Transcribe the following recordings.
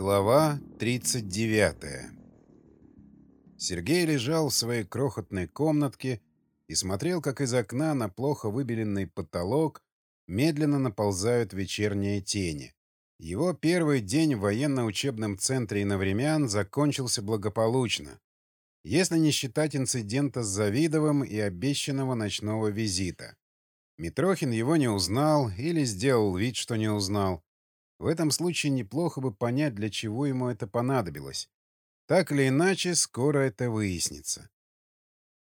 Глава 39 Сергей лежал в своей крохотной комнатке и смотрел, как из окна на плохо выбеленный потолок медленно наползают вечерние тени. Его первый день в военно-учебном центре иновремян закончился благополучно, если не считать инцидента с Завидовым и обещанного ночного визита. Митрохин его не узнал или сделал вид, что не узнал. В этом случае неплохо бы понять, для чего ему это понадобилось. Так или иначе, скоро это выяснится.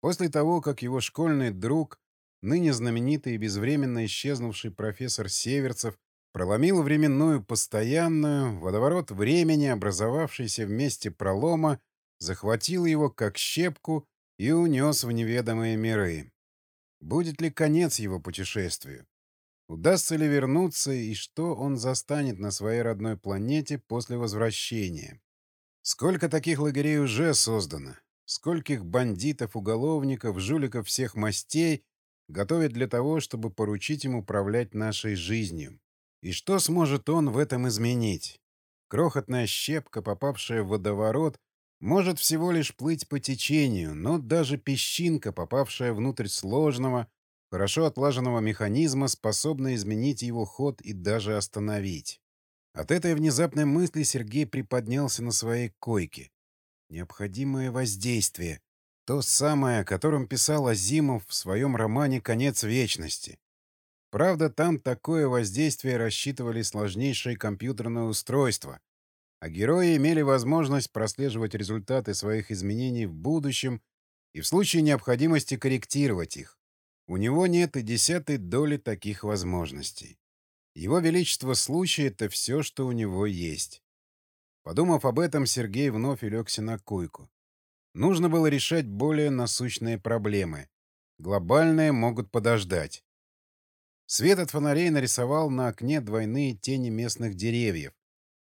После того, как его школьный друг, ныне знаменитый и безвременно исчезнувший профессор Северцев, проломил временную постоянную, водоворот времени, образовавшийся в месте пролома, захватил его как щепку и унес в неведомые миры. Будет ли конец его путешествию? Удастся ли вернуться и что он застанет на своей родной планете после возвращения? Сколько таких лагерей уже создано? Скольких бандитов, уголовников, жуликов всех мастей готовят для того, чтобы поручить им управлять нашей жизнью? И что сможет он в этом изменить? Крохотная щепка, попавшая в водоворот, может всего лишь плыть по течению, но даже песчинка, попавшая внутрь сложного, хорошо отлаженного механизма, способна изменить его ход и даже остановить. От этой внезапной мысли Сергей приподнялся на своей койке. Необходимое воздействие. То самое, о котором писал Азимов в своем романе «Конец вечности». Правда, там такое воздействие рассчитывали сложнейшие компьютерные устройства, а герои имели возможность прослеживать результаты своих изменений в будущем и в случае необходимости корректировать их. У него нет и десятой доли таких возможностей. Его величество случай — это все, что у него есть. Подумав об этом, Сергей вновь улегся на койку. Нужно было решать более насущные проблемы. Глобальные могут подождать. Свет от фонарей нарисовал на окне двойные тени местных деревьев,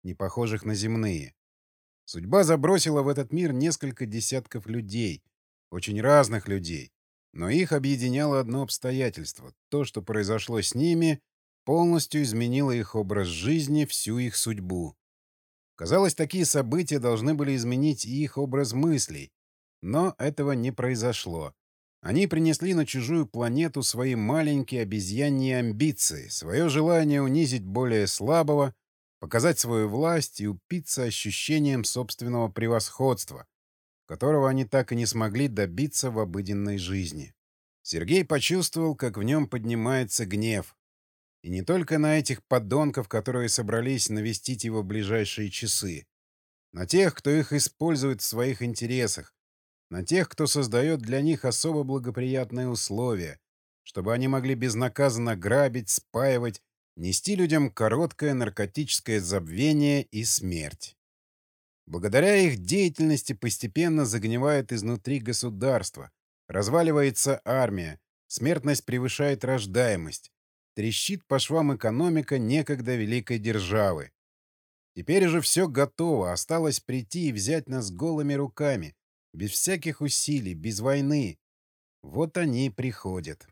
не похожих на земные. Судьба забросила в этот мир несколько десятков людей, очень разных людей, но их объединяло одно обстоятельство. То, что произошло с ними, полностью изменило их образ жизни, всю их судьбу. Казалось, такие события должны были изменить и их образ мыслей. Но этого не произошло. Они принесли на чужую планету свои маленькие обезьяньи амбиции, свое желание унизить более слабого, показать свою власть и упиться ощущением собственного превосходства, которого они так и не смогли добиться в обыденной жизни. Сергей почувствовал, как в нем поднимается гнев. И не только на этих подонков, которые собрались навестить его в ближайшие часы. На тех, кто их использует в своих интересах. На тех, кто создает для них особо благоприятные условия, чтобы они могли безнаказанно грабить, спаивать, нести людям короткое наркотическое забвение и смерть. Благодаря их деятельности постепенно загнивает изнутри государство, разваливается армия, смертность превышает рождаемость, трещит по швам экономика некогда великой державы. Теперь уже все готово, осталось прийти и взять нас голыми руками, без всяких усилий, без войны. Вот они и приходят.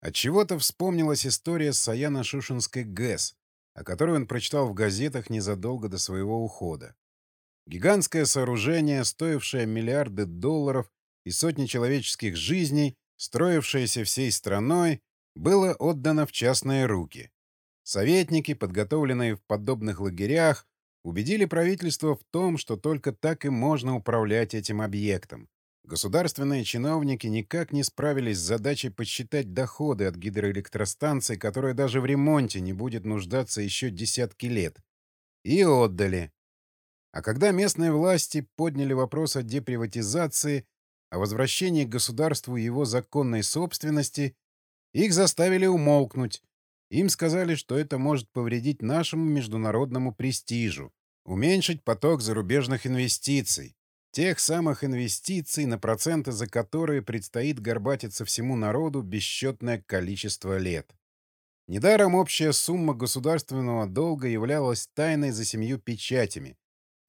Отчего-то вспомнилась история с Саяно-Шушенской ГЭС, о которой он прочитал в газетах незадолго до своего ухода. Гигантское сооружение, стоившее миллиарды долларов и сотни человеческих жизней, строившееся всей страной, было отдано в частные руки. Советники, подготовленные в подобных лагерях, убедили правительство в том, что только так и можно управлять этим объектом. Государственные чиновники никак не справились с задачей подсчитать доходы от гидроэлектростанции, которая даже в ремонте не будет нуждаться еще десятки лет. И отдали. А когда местные власти подняли вопрос о деприватизации, о возвращении к государству его законной собственности, их заставили умолкнуть. Им сказали, что это может повредить нашему международному престижу, уменьшить поток зарубежных инвестиций, тех самых инвестиций, на проценты за которые предстоит горбатиться всему народу бесчетное количество лет. Недаром общая сумма государственного долга являлась тайной за семью печатями,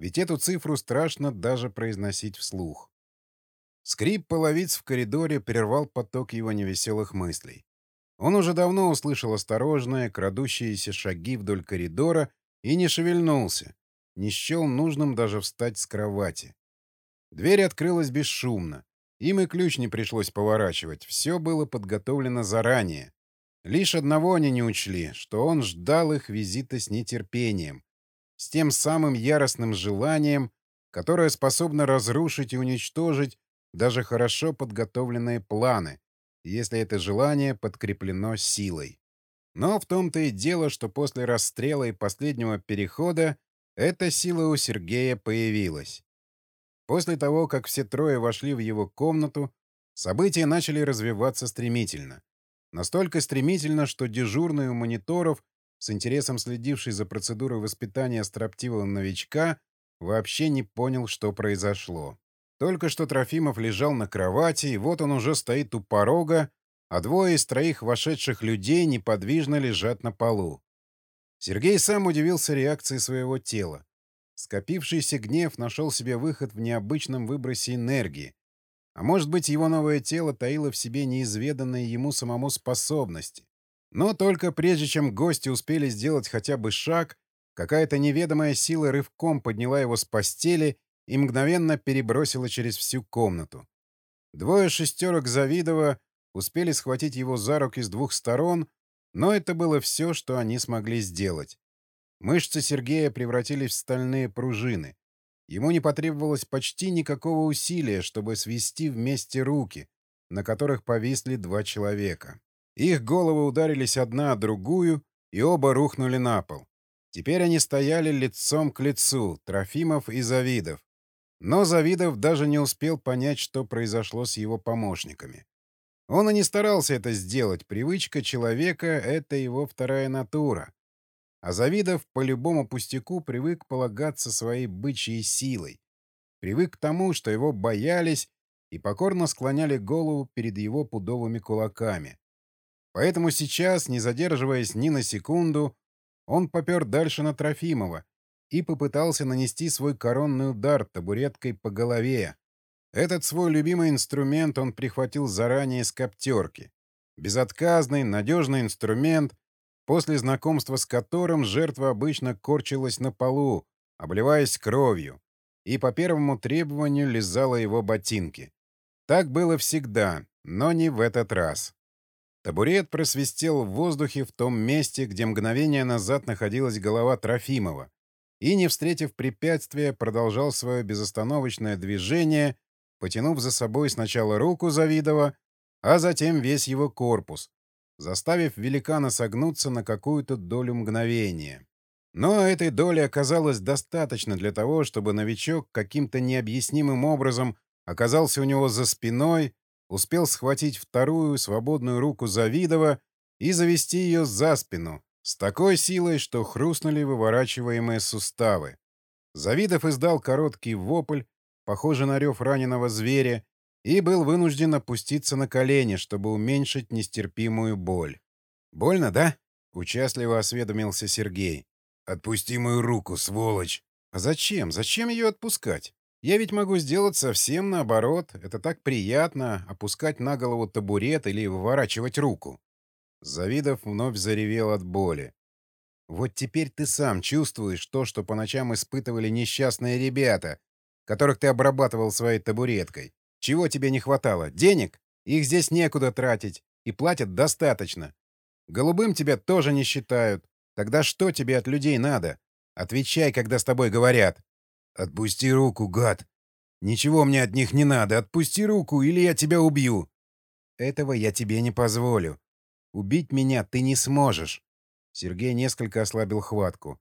ведь эту цифру страшно даже произносить вслух. Скрип половиц в коридоре прервал поток его невеселых мыслей. Он уже давно услышал осторожные, крадущиеся шаги вдоль коридора и не шевельнулся. не счел нужным даже встать с кровати. Дверь открылась бесшумно. Им и ключ не пришлось поворачивать. Все было подготовлено заранее. Лишь одного они не учли, что он ждал их визита с нетерпением. С тем самым яростным желанием, которое способно разрушить и уничтожить даже хорошо подготовленные планы, если это желание подкреплено силой. Но в том-то и дело, что после расстрела и последнего перехода эта сила у Сергея появилась. После того, как все трое вошли в его комнату, события начали развиваться стремительно. Настолько стремительно, что дежурный у мониторов, с интересом следивший за процедурой воспитания строптивого новичка, вообще не понял, что произошло. Только что Трофимов лежал на кровати, и вот он уже стоит у порога, а двое из троих вошедших людей неподвижно лежат на полу. Сергей сам удивился реакции своего тела. Скопившийся гнев нашел себе выход в необычном выбросе энергии. А может быть, его новое тело таило в себе неизведанные ему самому способности. Но только прежде чем гости успели сделать хотя бы шаг, какая-то неведомая сила рывком подняла его с постели и мгновенно перебросила через всю комнату. Двое шестерок Завидова успели схватить его за руки с двух сторон, но это было все, что они смогли сделать. Мышцы Сергея превратились в стальные пружины. Ему не потребовалось почти никакого усилия, чтобы свести вместе руки, на которых повисли два человека. Их головы ударились одна о другую, и оба рухнули на пол. Теперь они стояли лицом к лицу, Трофимов и Завидов. Но Завидов даже не успел понять, что произошло с его помощниками. Он и не старался это сделать. Привычка человека — это его вторая натура. А Завидов по любому пустяку привык полагаться своей бычьей силой. Привык к тому, что его боялись и покорно склоняли голову перед его пудовыми кулаками. Поэтому сейчас, не задерживаясь ни на секунду, он попер дальше на Трофимова и попытался нанести свой коронный удар табуреткой по голове, этот свой любимый инструмент он прихватил заранее с коптерки. Безотказный, надежный инструмент, после знакомства с которым жертва обычно корчилась на полу, обливаясь кровью, и по первому требованию лизала его ботинки. Так было всегда, но не в этот раз. Табурет просвистел в воздухе в том месте, где мгновение назад находилась голова Трофимова, и, не встретив препятствия, продолжал свое безостановочное движение потянув за собой сначала руку Завидова, а затем весь его корпус, заставив великана согнуться на какую-то долю мгновения. Но этой доли оказалось достаточно для того, чтобы новичок каким-то необъяснимым образом оказался у него за спиной, успел схватить вторую свободную руку Завидова и завести ее за спину с такой силой, что хрустнули выворачиваемые суставы. Завидов издал короткий вопль, похожий на рев раненого зверя, и был вынужден опуститься на колени, чтобы уменьшить нестерпимую боль. «Больно, да?» — участливо осведомился Сергей. «Отпусти мою руку, сволочь!» «А зачем? Зачем ее отпускать? Я ведь могу сделать совсем наоборот. Это так приятно — опускать на голову табурет или выворачивать руку». Завидов вновь заревел от боли. «Вот теперь ты сам чувствуешь то, что по ночам испытывали несчастные ребята, которых ты обрабатывал своей табуреткой. Чего тебе не хватало? Денег? Их здесь некуда тратить. И платят достаточно. Голубым тебя тоже не считают. Тогда что тебе от людей надо? Отвечай, когда с тобой говорят. Отпусти руку, гад. Ничего мне от них не надо. Отпусти руку, или я тебя убью. Этого я тебе не позволю. Убить меня ты не сможешь. Сергей несколько ослабил хватку.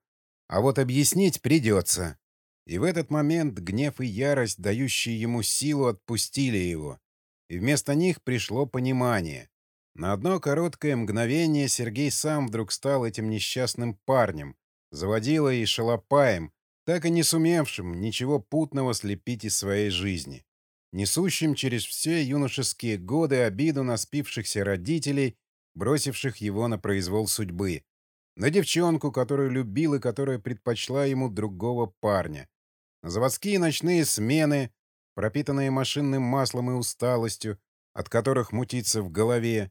А вот объяснить придется. И в этот момент гнев и ярость, дающие ему силу, отпустили его. И вместо них пришло понимание. На одно короткое мгновение Сергей сам вдруг стал этим несчастным парнем, заводилой и шалопаем, так и не сумевшим ничего путного слепить из своей жизни, несущим через все юношеские годы обиду на спившихся родителей, бросивших его на произвол судьбы, на девчонку, которую любил и которая предпочла ему другого парня, заводские ночные смены, пропитанные машинным маслом и усталостью, от которых мутится в голове,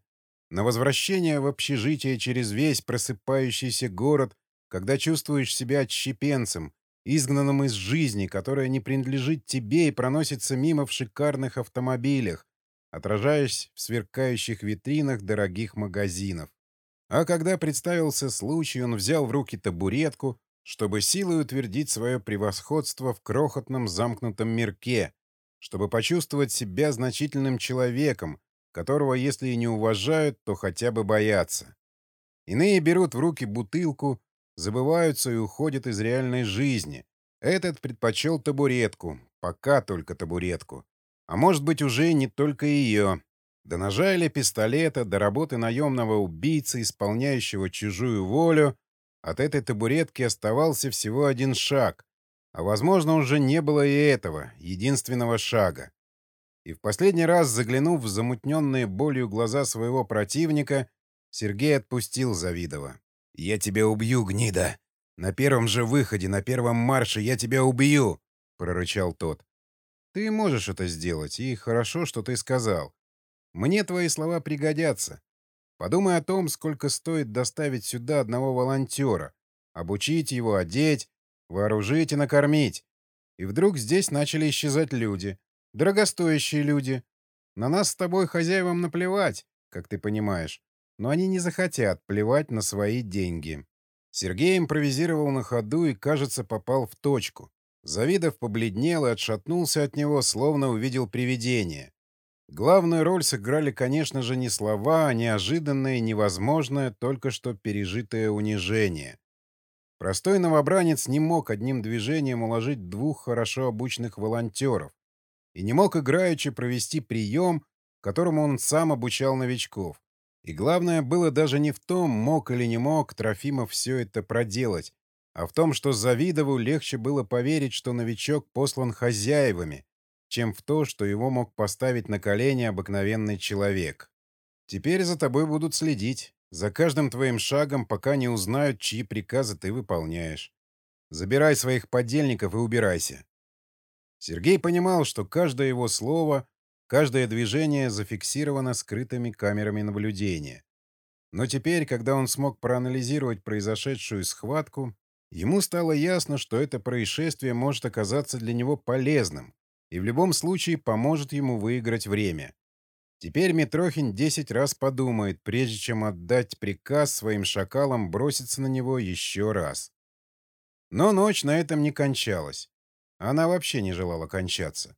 на возвращение в общежитие через весь просыпающийся город, когда чувствуешь себя отщепенцем, изгнанном из жизни, которая не принадлежит тебе и проносится мимо в шикарных автомобилях, отражаясь в сверкающих витринах дорогих магазинов. А когда представился случай, он взял в руки табуретку, чтобы силой утвердить свое превосходство в крохотном замкнутом мирке, чтобы почувствовать себя значительным человеком, которого, если и не уважают, то хотя бы боятся. Иные берут в руки бутылку, забываются и уходят из реальной жизни. Этот предпочел табуретку, пока только табуретку. А может быть, уже не только ее. До ножа или пистолета, до работы наемного убийцы, исполняющего чужую волю, от этой табуретки оставался всего один шаг. А, возможно, уже не было и этого, единственного шага. И в последний раз, заглянув в замутненные болью глаза своего противника, Сергей отпустил Завидова. «Я тебя убью, гнида! На первом же выходе, на первом марше я тебя убью!» — прорычал тот. «Ты можешь это сделать, и хорошо, что ты сказал. Мне твои слова пригодятся. Подумай о том, сколько стоит доставить сюда одного волонтера, обучить его, одеть, вооружить и накормить. И вдруг здесь начали исчезать люди. Дорогостоящие люди. На нас с тобой, хозяевам, наплевать, как ты понимаешь но они не захотят плевать на свои деньги. Сергей импровизировал на ходу и, кажется, попал в точку. Завидов побледнел и отшатнулся от него, словно увидел привидение. Главную роль сыграли, конечно же, не слова, а неожиданное, невозможное, только что пережитое унижение. Простой новобранец не мог одним движением уложить двух хорошо обученных волонтеров и не мог играючи провести прием, которому он сам обучал новичков. И главное было даже не в том, мог или не мог Трофимов все это проделать, а в том, что Завидову легче было поверить, что новичок послан хозяевами, чем в то, что его мог поставить на колени обыкновенный человек. Теперь за тобой будут следить, за каждым твоим шагом, пока не узнают, чьи приказы ты выполняешь. Забирай своих подельников и убирайся. Сергей понимал, что каждое его слово Каждое движение зафиксировано скрытыми камерами наблюдения. Но теперь, когда он смог проанализировать произошедшую схватку, ему стало ясно, что это происшествие может оказаться для него полезным и в любом случае поможет ему выиграть время. Теперь Митрохин десять раз подумает, прежде чем отдать приказ своим шакалам броситься на него еще раз. Но ночь на этом не кончалась. Она вообще не желала кончаться.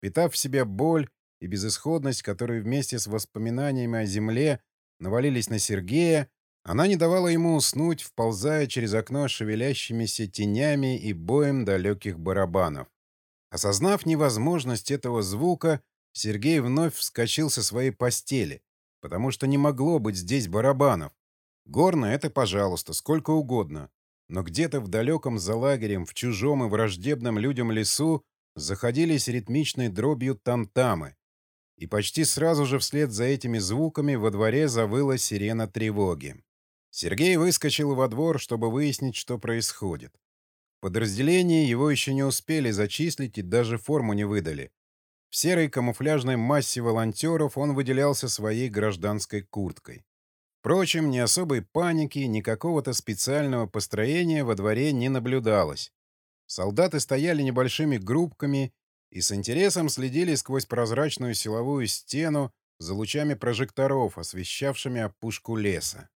Питав в себя боль и безысходность, которые вместе с воспоминаниями о земле навалились на Сергея, она не давала ему уснуть, вползая через окно шевелящимися тенями и боем далеких барабанов. Осознав невозможность этого звука, Сергей вновь вскочил со своей постели, потому что не могло быть здесь барабанов. Горно — это, пожалуйста, сколько угодно. Но где-то в далеком за лагерем, в чужом и враждебном людям лесу заходились ритмичной дробью там-тамы, и почти сразу же вслед за этими звуками во дворе завыла сирена тревоги. Сергей выскочил во двор, чтобы выяснить, что происходит. В подразделении его еще не успели зачислить и даже форму не выдали. В серой камуфляжной массе волонтеров он выделялся своей гражданской курткой. Впрочем, ни особой паники, ни какого-то специального построения во дворе не наблюдалось. Солдаты стояли небольшими группками и с интересом следили сквозь прозрачную силовую стену за лучами прожекторов, освещавшими опушку леса.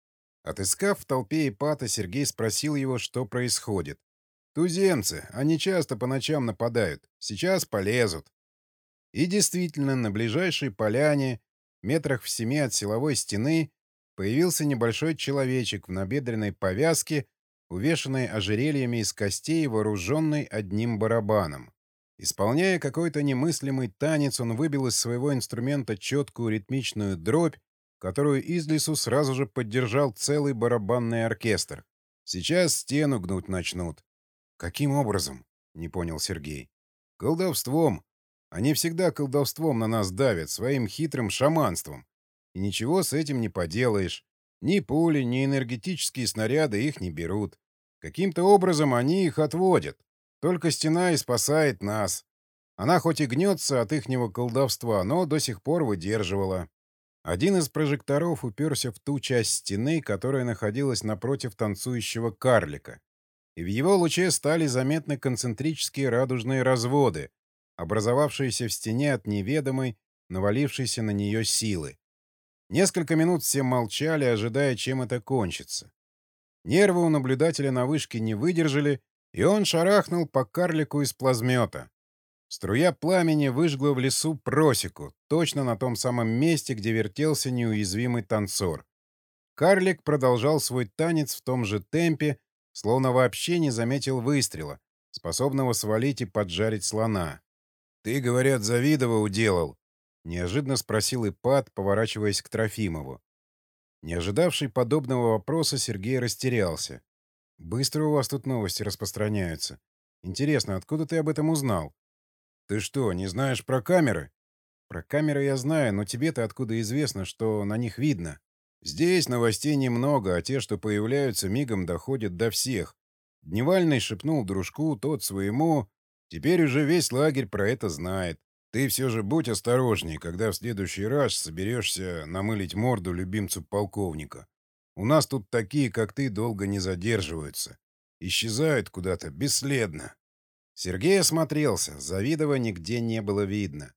Отыскав в толпе Ипата, Сергей спросил его, что происходит. «Туземцы, они часто по ночам нападают. Сейчас полезут». И действительно, на ближайшей поляне, метрах в семи от силовой стены, появился небольшой человечек в набедренной повязке, увешанной ожерельями из костей вооруженный одним барабаном. Исполняя какой-то немыслимый танец, он выбил из своего инструмента четкую ритмичную дробь, которую из лесу сразу же поддержал целый барабанный оркестр. Сейчас стену гнуть начнут. «Каким образом?» — не понял Сергей. «Колдовством. Они всегда колдовством на нас давят, своим хитрым шаманством. И ничего с этим не поделаешь. Ни пули, ни энергетические снаряды их не берут. Каким-то образом они их отводят. Только стена и спасает нас. Она хоть и гнется от ихнего колдовства, но до сих пор выдерживала. Один из прожекторов уперся в ту часть стены, которая находилась напротив танцующего карлика. и в его луче стали заметны концентрические радужные разводы, образовавшиеся в стене от неведомой, навалившейся на нее силы. Несколько минут все молчали, ожидая, чем это кончится. Нервы у наблюдателя на вышке не выдержали, и он шарахнул по карлику из плазмета. Струя пламени выжгла в лесу просеку, точно на том самом месте, где вертелся неуязвимый танцор. Карлик продолжал свой танец в том же темпе, словно вообще не заметил выстрела, способного свалить и поджарить слона. «Ты, говорят, Завидова уделал?» — неожиданно спросил Ипат, поворачиваясь к Трофимову. Не ожидавший подобного вопроса, Сергей растерялся. «Быстро у вас тут новости распространяются. Интересно, откуда ты об этом узнал?» «Ты что, не знаешь про камеры?» «Про камеры я знаю, но тебе-то откуда известно, что на них видно?» «Здесь новостей немного, а те, что появляются, мигом доходят до всех. Дневальный шепнул дружку, тот своему. Теперь уже весь лагерь про это знает. Ты все же будь осторожней, когда в следующий раз соберешься намылить морду любимцу полковника. У нас тут такие, как ты, долго не задерживаются. Исчезают куда-то бесследно. Сергей осмотрелся. Завидова нигде не было видно.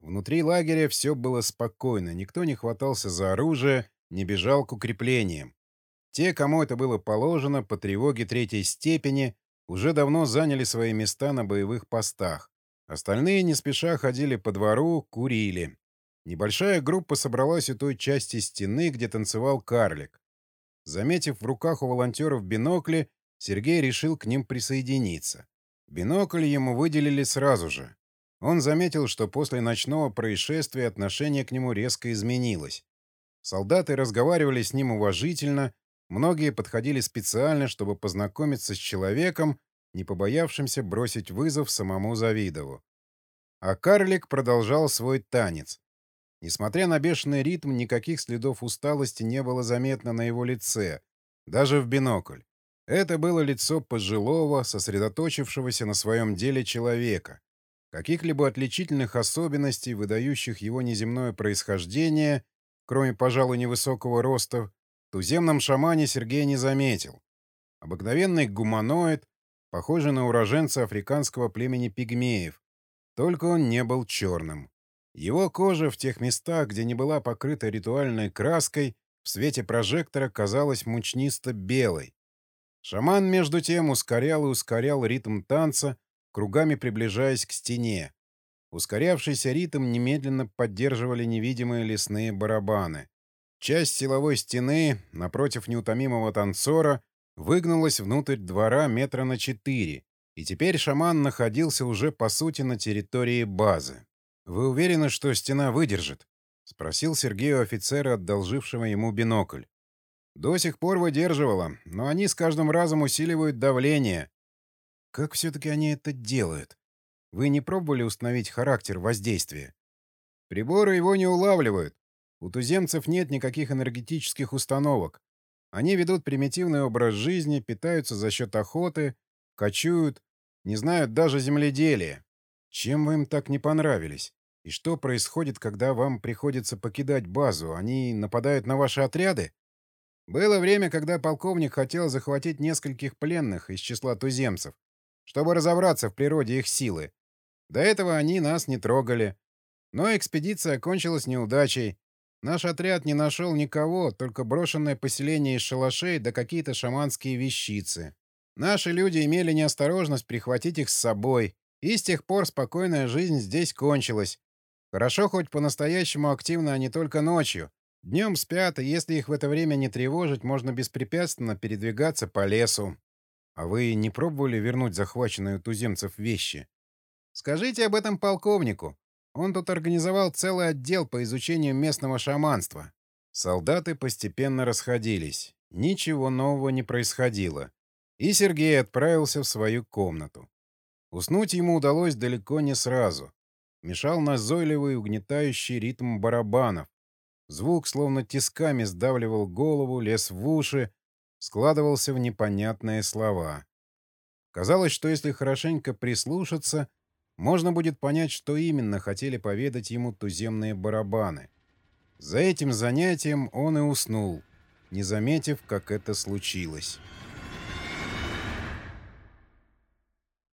Внутри лагеря все было спокойно. Никто не хватался за оружие, не бежал к укреплениям. Те, кому это было положено, по тревоге третьей степени, уже давно заняли свои места на боевых постах. Остальные не спеша ходили по двору, курили. Небольшая группа собралась у той части стены, где танцевал карлик. Заметив в руках у волонтеров бинокли, Сергей решил к ним присоединиться. Бинокль ему выделили сразу же. Он заметил, что после ночного происшествия отношение к нему резко изменилось. Солдаты разговаривали с ним уважительно, многие подходили специально, чтобы познакомиться с человеком, не побоявшимся бросить вызов самому Завидову. А карлик продолжал свой танец. Несмотря на бешеный ритм, никаких следов усталости не было заметно на его лице, даже в бинокль. Это было лицо пожилого, сосредоточившегося на своем деле человека. Каких-либо отличительных особенностей, выдающих его неземное происхождение, кроме, пожалуй, невысокого роста, в туземном шамане Сергей не заметил. Обыкновенный гуманоид, похожий на уроженца африканского племени пигмеев, только он не был черным. Его кожа в тех местах, где не была покрыта ритуальной краской, в свете прожектора казалась мучнисто-белой. Шаман, между тем, ускорял и ускорял ритм танца, кругами приближаясь к стене. Ускорявшийся ритм немедленно поддерживали невидимые лесные барабаны. Часть силовой стены, напротив неутомимого танцора, выгнулась внутрь двора метра на четыре, и теперь шаман находился уже, по сути, на территории базы. «Вы уверены, что стена выдержит?» — спросил Сергей у офицера, одолжившего ему бинокль. «До сих пор выдерживала, но они с каждым разом усиливают давление». «Как все-таки они это делают? Вы не пробовали установить характер воздействия?» «Приборы его не улавливают. У туземцев нет никаких энергетических установок. Они ведут примитивный образ жизни, питаются за счет охоты, кочуют, не знают даже земледелия. Чем вы им так не понравились? И что происходит, когда вам приходится покидать базу? Они нападают на ваши отряды? Было время, когда полковник хотел захватить нескольких пленных из числа туземцев, чтобы разобраться в природе их силы. До этого они нас не трогали. Но экспедиция окончилась неудачей. Наш отряд не нашел никого, только брошенное поселение из шалашей да какие-то шаманские вещицы. Наши люди имели неосторожность прихватить их с собой, и с тех пор спокойная жизнь здесь кончилась. Хорошо, хоть по-настоящему активно они только ночью. Днем спят, и если их в это время не тревожить, можно беспрепятственно передвигаться по лесу. А вы не пробовали вернуть захваченные у туземцев вещи? Скажите об этом полковнику. Он тут организовал целый отдел по изучению местного шаманства. Солдаты постепенно расходились. Ничего нового не происходило. И Сергей отправился в свою комнату. Уснуть ему удалось далеко не сразу. Мешал назойливый угнетающий ритм барабанов. Звук словно тисками сдавливал голову, лез в уши, складывался в непонятные слова. Казалось, что если хорошенько прислушаться — можно будет понять, что именно хотели поведать ему туземные барабаны. За этим занятием он и уснул, не заметив, как это случилось.